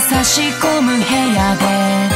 差し込む部屋で